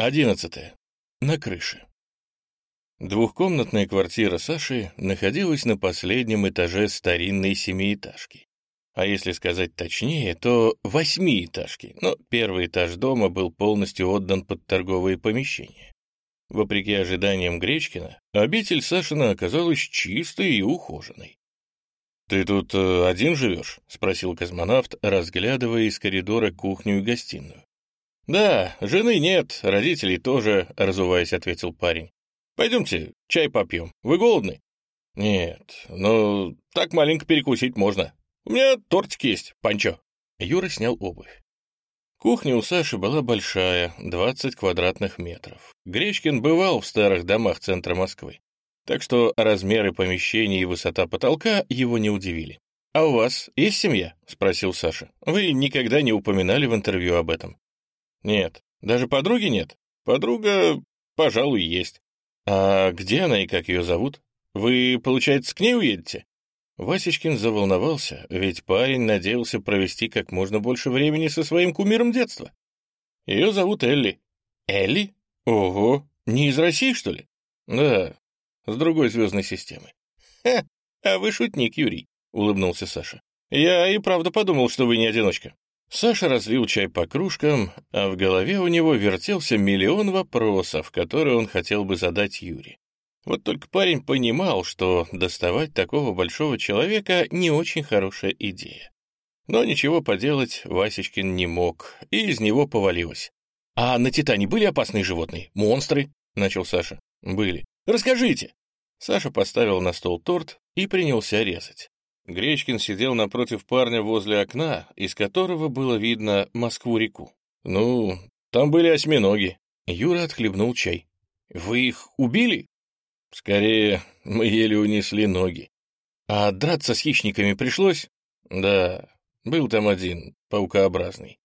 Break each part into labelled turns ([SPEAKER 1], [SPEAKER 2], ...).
[SPEAKER 1] Одиннадцатое. На крыше. Двухкомнатная квартира Саши находилась на последнем этаже старинной семиэтажки. А если сказать точнее, то восьмиэтажки, но первый этаж дома был полностью отдан под торговые помещения. Вопреки ожиданиям Гречкина, обитель Сашина оказалась чистой и ухоженной. «Ты тут э, один живешь?» — спросил космонавт, разглядывая из коридора кухню и гостиную. «Да, жены нет, родителей тоже», — разуваясь, ответил парень. Пойдемте, чай попьем. Вы голодны? Нет, ну, так маленько перекусить можно. У меня тортик есть, панчо. Юра снял обувь. Кухня у Саши была большая, 20 квадратных метров. Гречкин бывал в старых домах центра Москвы, так что размеры помещений и высота потолка его не удивили. «А у вас есть семья?» — спросил Саша. «Вы никогда не упоминали в интервью об этом». «Нет. Даже подруги нет? Подруга, пожалуй, есть. «А где она и как ее зовут? Вы, получается, к ней уедете?» Васечкин заволновался, ведь парень надеялся провести как можно больше времени со своим кумиром детства. Ее зовут Элли. Элли? Ого, не из России, что ли? Да, с другой звездной системы. Ха, а вы шутник, Юрий, улыбнулся Саша. Я и правда подумал, что вы не одиночка. Саша разлил чай по кружкам, а в голове у него вертелся миллион вопросов, которые он хотел бы задать Юре. Вот только парень понимал, что доставать такого большого человека не очень хорошая идея. Но ничего поделать Васечкин не мог, и из него повалилось. «А на Титане были опасные животные? Монстры?» — начал Саша. «Были. Расскажите!» Саша поставил на стол торт и принялся резать. Гречкин сидел напротив парня возле окна, из которого было видно Москву-реку. «Ну, там были осьминоги». Юра отхлебнул чай. «Вы их убили?» «Скорее, мы еле унесли ноги». «А драться с хищниками пришлось?» «Да, был там один, паукообразный.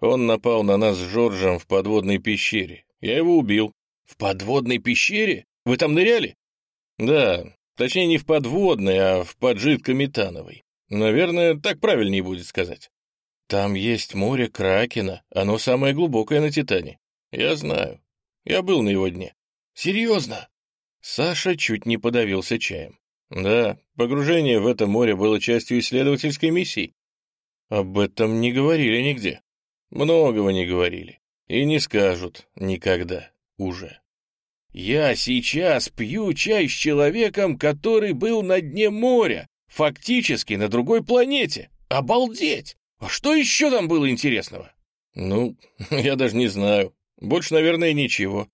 [SPEAKER 1] Он напал на нас с Жоржем в подводной пещере. Я его убил». «В подводной пещере? Вы там ныряли?» «Да, Точнее, не в подводной, а в поджидко-метановой. Наверное, так правильнее будет сказать. Там есть море Кракена, оно самое глубокое на Титане. Я знаю. Я был на его дне. Серьезно? Саша чуть не подавился чаем. Да, погружение в это море было частью исследовательской миссии. Об этом не говорили нигде. Многого не говорили. И не скажут никогда уже. Я сейчас пью чай с человеком, который был на дне моря, фактически на другой планете. Обалдеть! А что еще там было интересного? Ну, я даже не знаю. Больше, наверное, ничего.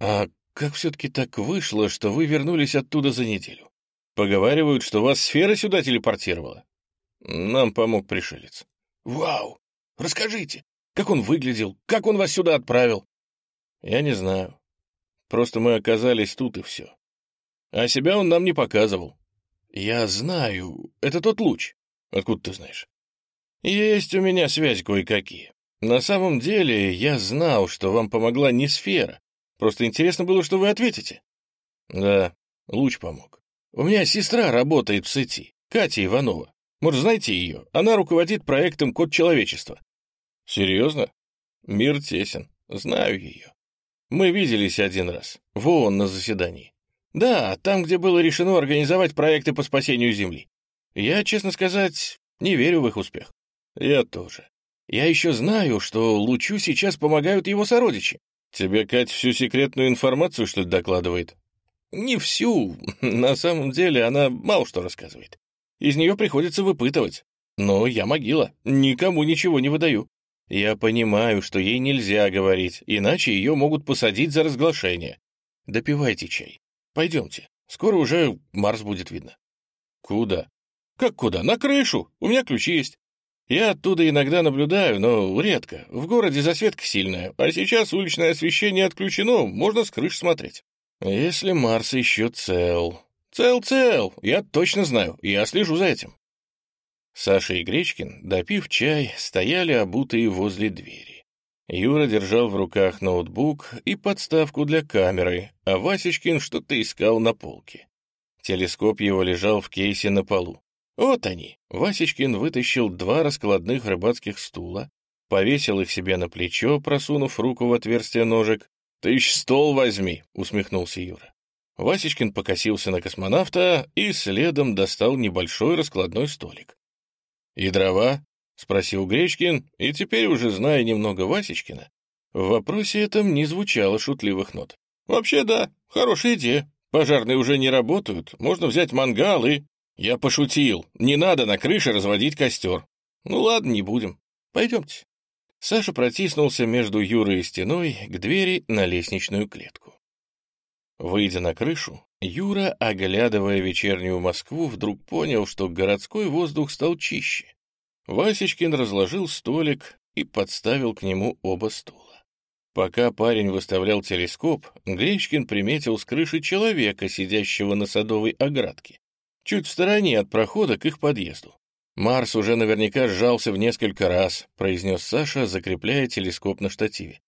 [SPEAKER 1] А как все-таки так вышло, что вы вернулись оттуда за неделю? Поговаривают, что вас сфера сюда телепортировала. Нам помог пришелец. Вау! Расскажите, как он выглядел, как он вас сюда отправил? Я не знаю. Просто мы оказались тут и все. А себя он нам не показывал. Я знаю, это тот луч. Откуда ты знаешь? Есть у меня связь кое-какие. На самом деле, я знал, что вам помогла не сфера. Просто интересно было, что вы ответите. Да, луч помог. У меня сестра работает в сети, Катя Иванова. Может, знаете ее? Она руководит проектом «Код человечества». Серьезно? Мир тесен. Знаю ее. Мы виделись один раз, в на заседании. Да, там, где было решено организовать проекты по спасению Земли. Я, честно сказать, не верю в их успех. Я тоже. Я еще знаю, что Лучу сейчас помогают его сородичи. Тебе, Кать, всю секретную информацию, что ли, докладывает? Не всю. На самом деле она мало что рассказывает. Из нее приходится выпытывать. Но я могила, никому ничего не выдаю. Я понимаю, что ей нельзя говорить, иначе ее могут посадить за разглашение. Допивайте чай. Пойдемте. Скоро уже Марс будет видно. Куда? Как куда? На крышу. У меня ключи есть. Я оттуда иногда наблюдаю, но редко. В городе засветка сильная, а сейчас уличное освещение отключено, можно с крыш смотреть. Если Марс еще цел. Цел-цел, я точно знаю, я слежу за этим. Саша и Гречкин, допив чай, стояли обутые возле двери. Юра держал в руках ноутбук и подставку для камеры, а Васечкин что-то искал на полке. Телескоп его лежал в кейсе на полу. Вот они. Васечкин вытащил два раскладных рыбацких стула, повесил их себе на плечо, просунув руку в отверстие ножек. «Ты ж стол возьми», — усмехнулся Юра. Васечкин покосился на космонавта и следом достал небольшой раскладной столик. «И дрова?» — спросил Гречкин, и теперь, уже зная немного Васечкина, в вопросе этом не звучало шутливых нот. «Вообще да, хорошая идея. Пожарные уже не работают, можно взять мангал и...» «Я пошутил, не надо на крыше разводить костер». «Ну ладно, не будем. Пойдемте». Саша протиснулся между Юрой и стеной к двери на лестничную клетку. Выйдя на крышу, Юра, оглядывая вечернюю Москву, вдруг понял, что городской воздух стал чище. Васечкин разложил столик и подставил к нему оба стула. Пока парень выставлял телескоп, Гречкин приметил с крыши человека, сидящего на садовой оградке, чуть в стороне от прохода к их подъезду. «Марс уже наверняка сжался в несколько раз», — произнес Саша, закрепляя телескоп на штативе.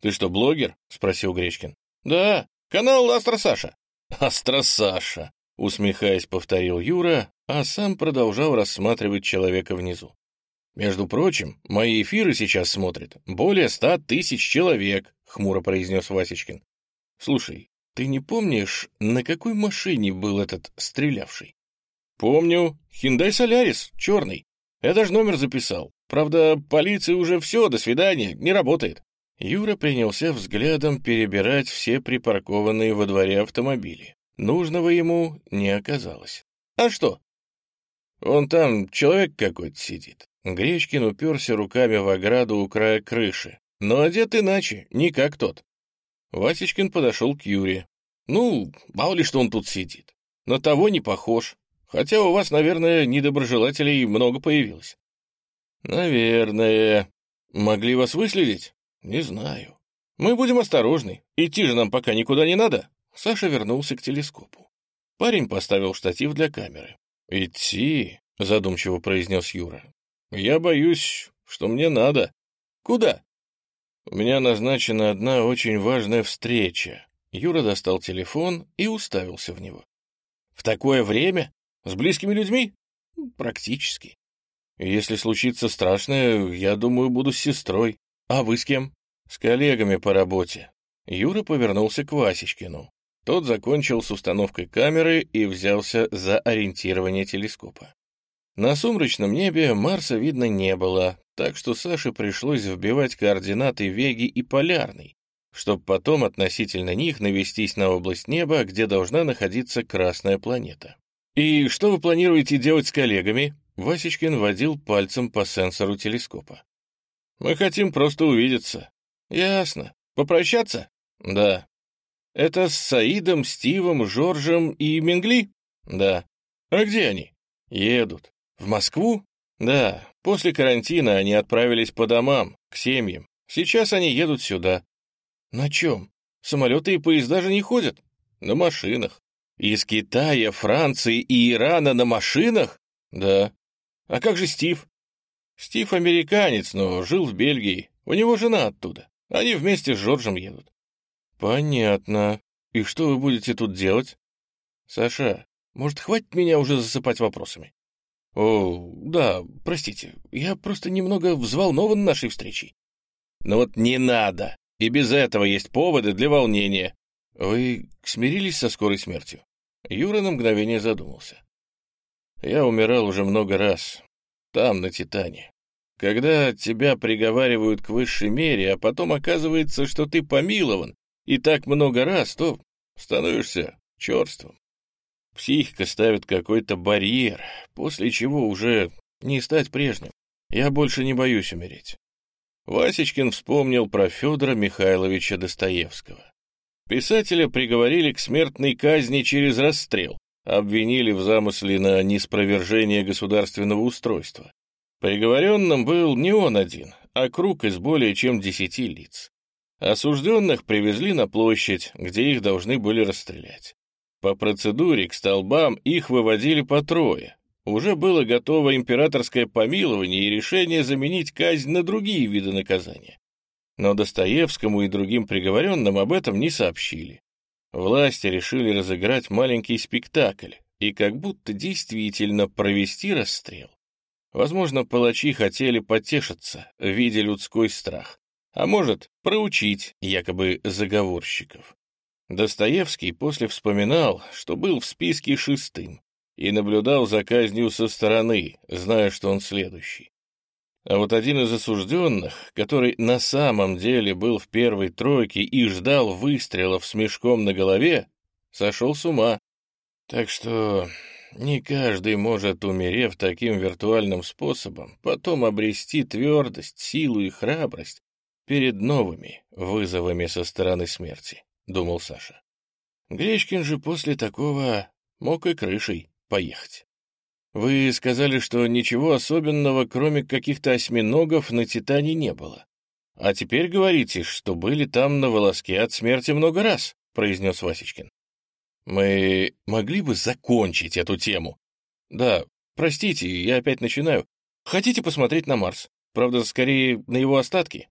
[SPEAKER 1] «Ты что, блогер?» — спросил Гречкин. «Да, канал Астра Саша». «Астра Саша», — усмехаясь, повторил Юра, а сам продолжал рассматривать человека внизу. «Между прочим, мои эфиры сейчас смотрят более ста тысяч человек», — хмуро произнес Васечкин. «Слушай, ты не помнишь, на какой машине был этот стрелявший?» «Помню. Hyundai Solaris, черный. Я даже номер записал. Правда, полиция уже все, до свидания, не работает». Юра принялся взглядом перебирать все припаркованные во дворе автомобили. Нужного ему не оказалось. «А что?» «Он там человек какой-то сидит. Гречкин уперся руками в ограду у края крыши, но одет иначе, не как тот. Васечкин подошел к Юре. «Ну, мало ли что он тут сидит. На того не похож. Хотя у вас, наверное, недоброжелателей много появилось». «Наверное. Могли вас выследить?» «Не знаю. Мы будем осторожны. Идти же нам пока никуда не надо». Саша вернулся к телескопу. Парень поставил штатив для камеры. «Идти?» — задумчиво произнес Юра. Я боюсь, что мне надо. Куда? У меня назначена одна очень важная встреча. Юра достал телефон и уставился в него. В такое время? С близкими людьми? Практически. Если случится страшное, я думаю, буду с сестрой. А вы с кем? С коллегами по работе. Юра повернулся к Васечкину. Тот закончил с установкой камеры и взялся за ориентирование телескопа. На сумрачном небе Марса видно не было, так что Саше пришлось вбивать координаты Веги и Полярной, чтобы потом относительно них навестись на область неба, где должна находиться Красная планета. «И что вы планируете делать с коллегами?» Васечкин водил пальцем по сенсору телескопа. «Мы хотим просто увидеться». «Ясно. Попрощаться?» «Да». «Это с Саидом, Стивом, Жоржем и Менгли?» «Да». «А где они?» «Едут. В Москву? Да, после карантина они отправились по домам, к семьям. Сейчас они едут сюда. На чем? Самолеты и поезда же не ходят. На машинах. Из Китая, Франции и Ирана на машинах? Да. А как же Стив? Стив американец, но жил в Бельгии. У него жена оттуда. Они вместе с Джорджем едут. Понятно. И что вы будете тут делать? Саша, может, хватит меня уже засыпать вопросами? «О, да, простите, я просто немного взволнован нашей встречей». «Но вот не надо, и без этого есть поводы для волнения». «Вы смирились со скорой смертью?» Юра на мгновение задумался. «Я умирал уже много раз. Там, на Титане. Когда тебя приговаривают к высшей мере, а потом оказывается, что ты помилован, и так много раз, то становишься черством. Психика ставит какой-то барьер, после чего уже не стать прежним. Я больше не боюсь умереть. Васечкин вспомнил про Федора Михайловича Достоевского. Писателя приговорили к смертной казни через расстрел, обвинили в замысле на неспровержение государственного устройства. Приговоренным был не он один, а круг из более чем десяти лиц. Осужденных привезли на площадь, где их должны были расстрелять. По процедуре к столбам их выводили по трое. Уже было готово императорское помилование и решение заменить казнь на другие виды наказания. Но Достоевскому и другим приговоренным об этом не сообщили. Власти решили разыграть маленький спектакль и как будто действительно провести расстрел. Возможно, палачи хотели потешиться, видя людской страх. А может, проучить якобы заговорщиков. Достоевский после вспоминал, что был в списке шестым и наблюдал за казнью со стороны, зная, что он следующий. А вот один из осужденных, который на самом деле был в первой тройке и ждал выстрелов с мешком на голове, сошел с ума. Так что не каждый может, умерев таким виртуальным способом, потом обрести твердость, силу и храбрость перед новыми вызовами со стороны смерти. — думал Саша. Гречкин же после такого мог и крышей поехать. Вы сказали, что ничего особенного, кроме каких-то осьминогов, на Титане не было. А теперь говорите, что были там на волоске от смерти много раз, — произнес Васечкин. Мы могли бы закончить эту тему? Да, простите, я опять начинаю. Хотите посмотреть на Марс? Правда, скорее на его остатки?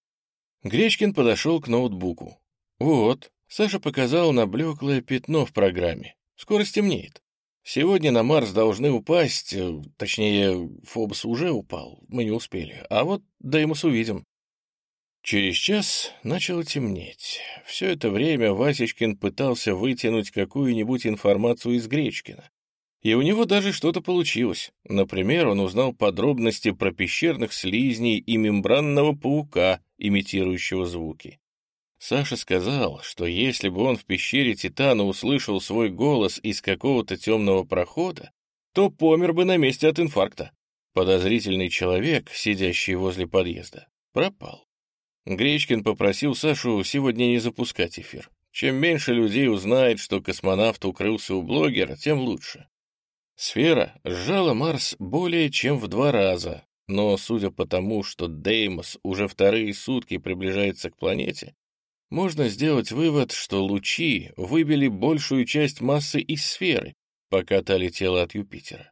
[SPEAKER 1] Гречкин подошел к ноутбуку. Вот, Саша показал на блеклое пятно в программе. Скоро стемнеет. Сегодня на Марс должны упасть, э, точнее, Фобос уже упал, мы не успели, а вот Деймос увидим. Через час начало темнеть. Все это время Васечкин пытался вытянуть какую-нибудь информацию из Гречкина. И у него даже что-то получилось. Например, он узнал подробности про пещерных слизней и мембранного паука, имитирующего звуки. Саша сказал, что если бы он в пещере Титана услышал свой голос из какого-то темного прохода, то помер бы на месте от инфаркта. Подозрительный человек, сидящий возле подъезда, пропал. Гречкин попросил Сашу сегодня не запускать эфир. Чем меньше людей узнает, что космонавт укрылся у блогера, тем лучше. Сфера сжала Марс более чем в два раза, но, судя по тому, что Деймос уже вторые сутки приближается к планете, можно сделать вывод, что лучи выбили большую часть массы из сферы, пока та летела от Юпитера.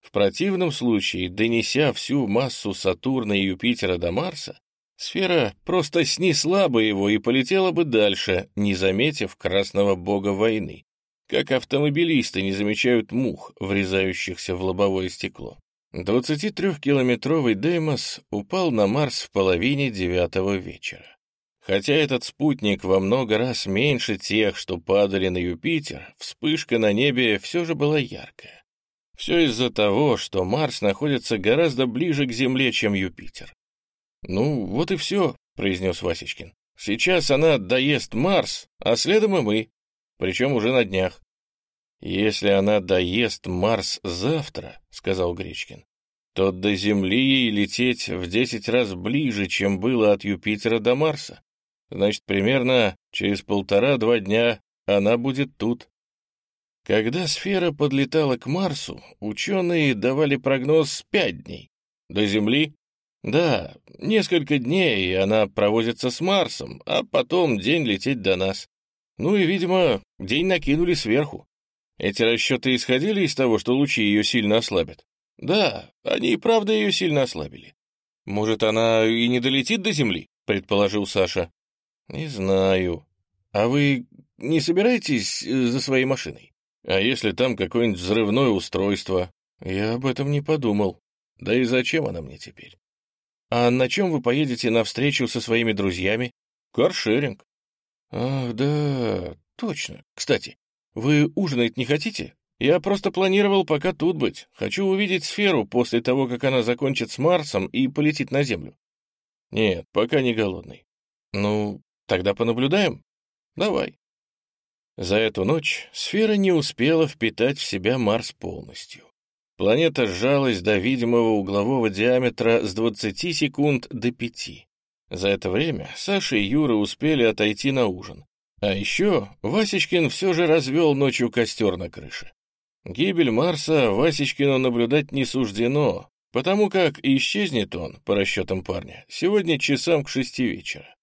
[SPEAKER 1] В противном случае, донеся всю массу Сатурна и Юпитера до Марса, сфера просто снесла бы его и полетела бы дальше, не заметив красного бога войны, как автомобилисты не замечают мух, врезающихся в лобовое стекло. 23-километровый Деймос упал на Марс в половине девятого вечера. Хотя этот спутник во много раз меньше тех, что падали на Юпитер, вспышка на небе все же была яркая. Все из-за того, что Марс находится гораздо ближе к Земле, чем Юпитер. «Ну, вот и все», — произнес Васечкин. «Сейчас она доест Марс, а следом и мы, причем уже на днях». «Если она доест Марс завтра», — сказал Гречкин, то до Земли ей лететь в десять раз ближе, чем было от Юпитера до Марса. Значит, примерно через полтора-два дня она будет тут. Когда сфера подлетала к Марсу, ученые давали прогноз пять дней. До Земли? Да, несколько дней, и она проводится с Марсом, а потом день лететь до нас. Ну и, видимо, день накинули сверху. Эти расчеты исходили из того, что лучи ее сильно ослабят? Да, они и правда ее сильно ослабили. Может, она и не долетит до Земли, предположил Саша. «Не знаю. А вы не собираетесь э, за своей машиной? А если там какое-нибудь взрывное устройство? Я об этом не подумал. Да и зачем она мне теперь? А на чем вы поедете на встречу со своими друзьями? Каршеринг. Ах, да, точно. Кстати, вы ужинать не хотите? Я просто планировал пока тут быть. Хочу увидеть сферу после того, как она закончит с Марсом и полетит на Землю. Нет, пока не голодный. Ну, Тогда понаблюдаем? Давай. За эту ночь сфера не успела впитать в себя Марс полностью. Планета сжалась до видимого углового диаметра с 20 секунд до 5. За это время Саша и Юра успели отойти на ужин. А еще Васечкин все же развел ночью костер на крыше. Гибель Марса Васечкину наблюдать не суждено, потому как исчезнет он, по расчетам парня, сегодня часам к шести вечера.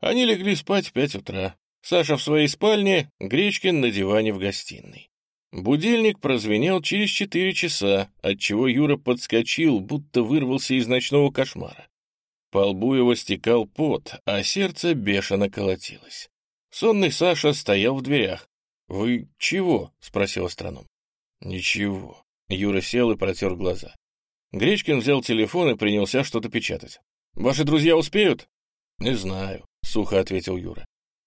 [SPEAKER 1] Они легли спать в пять утра. Саша в своей спальне, Гречкин на диване в гостиной. Будильник прозвенел через четыре часа, отчего Юра подскочил, будто вырвался из ночного кошмара. По лбу его стекал пот, а сердце бешено колотилось. Сонный Саша стоял в дверях. «Вы чего?» — спросил астроном. «Ничего». Юра сел и протер глаза. Гречкин взял телефон и принялся что-то печатать. «Ваши друзья успеют?» «Не знаю», — сухо ответил Юра.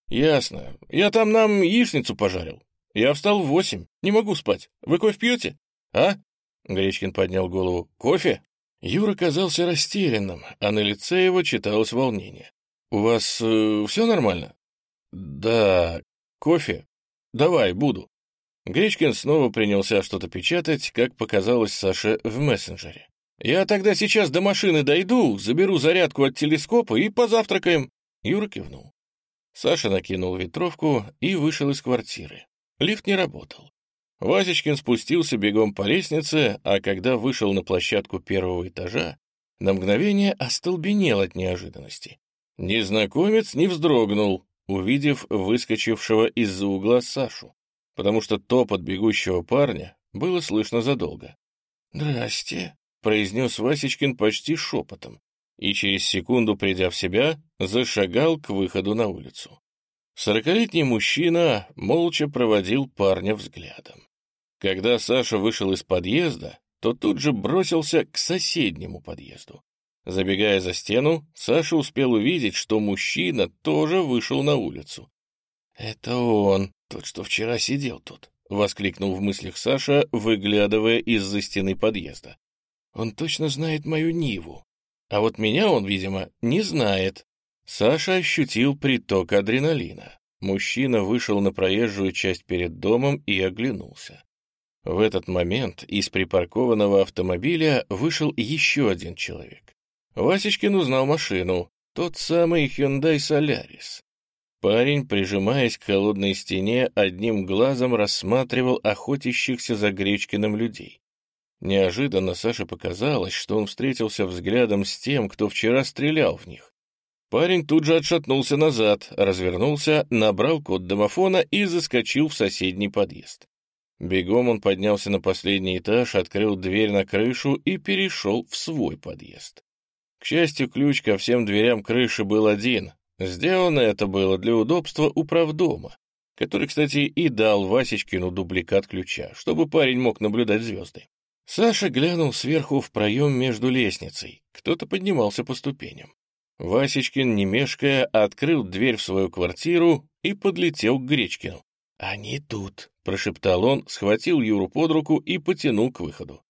[SPEAKER 1] «Ясно. Я там нам яичницу пожарил. Я встал в восемь. Не могу спать. Вы кофе пьете?» «А?» — Гречкин поднял голову. «Кофе?» Юра казался растерянным, а на лице его читалось волнение. «У вас э, все нормально?» «Да. Кофе? Давай, буду». Гречкин снова принялся что-то печатать, как показалось Саше в мессенджере. «Я тогда сейчас до машины дойду, заберу зарядку от телескопа и позавтракаем». Юра кивнул. Саша накинул ветровку и вышел из квартиры. Лифт не работал. Васечкин спустился бегом по лестнице, а когда вышел на площадку первого этажа, на мгновение остолбенел от неожиданности. Незнакомец не вздрогнул, увидев выскочившего из-за угла Сашу, потому что топот бегущего парня было слышно задолго. «Здрасте», — произнес Васечкин почти шепотом, и через секунду, придя в себя, зашагал к выходу на улицу. Сорокалетний мужчина молча проводил парня взглядом. Когда Саша вышел из подъезда, то тут же бросился к соседнему подъезду. Забегая за стену, Саша успел увидеть, что мужчина тоже вышел на улицу. «Это он, тот, что вчера сидел тут», — воскликнул в мыслях Саша, выглядывая из-за стены подъезда. «Он точно знает мою Ниву. А вот меня он, видимо, не знает». Саша ощутил приток адреналина. Мужчина вышел на проезжую часть перед домом и оглянулся. В этот момент из припаркованного автомобиля вышел еще один человек. Васечкин узнал машину, тот самый Hyundai Solaris. Парень, прижимаясь к холодной стене, одним глазом рассматривал охотящихся за Гречкиным людей. Неожиданно Саше показалось, что он встретился взглядом с тем, кто вчера стрелял в них. Парень тут же отшатнулся назад, развернулся, набрал код домофона и заскочил в соседний подъезд. Бегом он поднялся на последний этаж, открыл дверь на крышу и перешел в свой подъезд. К счастью, ключ ко всем дверям крыши был один. Сделано это было для удобства управдома, который, кстати, и дал Васечкину дубликат ключа, чтобы парень мог наблюдать звезды. Саша глянул сверху в проем между лестницей. Кто-то поднимался по ступеням. Васечкин, не мешкая, открыл дверь в свою квартиру и подлетел к Гречкину. «Они тут», — прошептал он, схватил Юру под руку и потянул к выходу.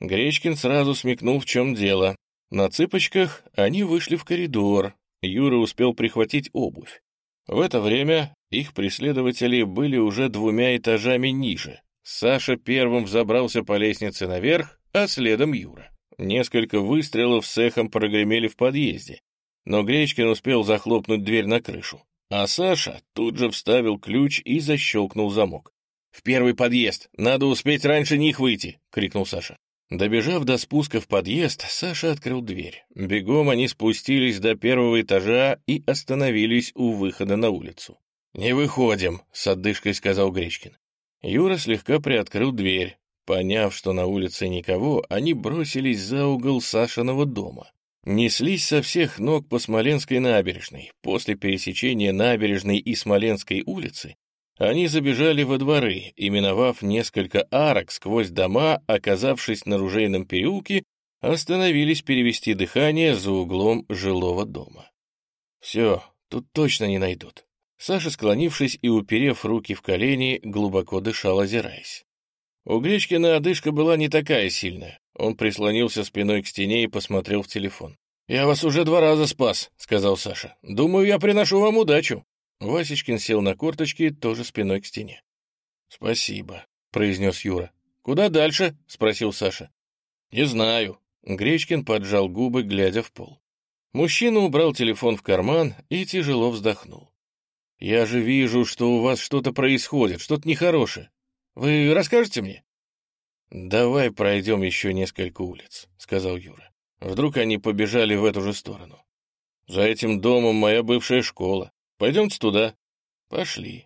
[SPEAKER 1] Гречкин сразу смекнул, в чем дело. На цыпочках они вышли в коридор. Юра успел прихватить обувь. В это время их преследователи были уже двумя этажами ниже. Саша первым взобрался по лестнице наверх, а следом Юра. Несколько выстрелов с эхом прогремели в подъезде, но Гречкин успел захлопнуть дверь на крышу. А Саша тут же вставил ключ и защелкнул замок. «В первый подъезд! Надо успеть раньше них выйти!» — крикнул Саша. Добежав до спуска в подъезд, Саша открыл дверь. Бегом они спустились до первого этажа и остановились у выхода на улицу. «Не выходим», — с отдышкой сказал Гречкин. Юра слегка приоткрыл дверь. Поняв, что на улице никого, они бросились за угол Сашиного дома неслись со всех ног по Смоленской набережной. После пересечения набережной и Смоленской улицы они забежали во дворы, именовав несколько арок сквозь дома, оказавшись на ружейном переулке, остановились перевести дыхание за углом жилого дома. Все, тут точно не найдут. Саша, склонившись и уперев руки в колени, глубоко дышал, озираясь. У Гречкина одышка была не такая сильная. Он прислонился спиной к стене и посмотрел в телефон. «Я вас уже два раза спас», — сказал Саша. «Думаю, я приношу вам удачу». Васечкин сел на корточки, тоже спиной к стене. «Спасибо», — произнес Юра. «Куда дальше?» — спросил Саша. «Не знаю». Гречкин поджал губы, глядя в пол. Мужчина убрал телефон в карман и тяжело вздохнул. «Я же вижу, что у вас что-то происходит, что-то нехорошее. Вы расскажете мне?» «Давай пройдем еще несколько улиц», — сказал Юра. «Вдруг они побежали в эту же сторону. За этим домом моя бывшая школа. Пойдемте туда». «Пошли».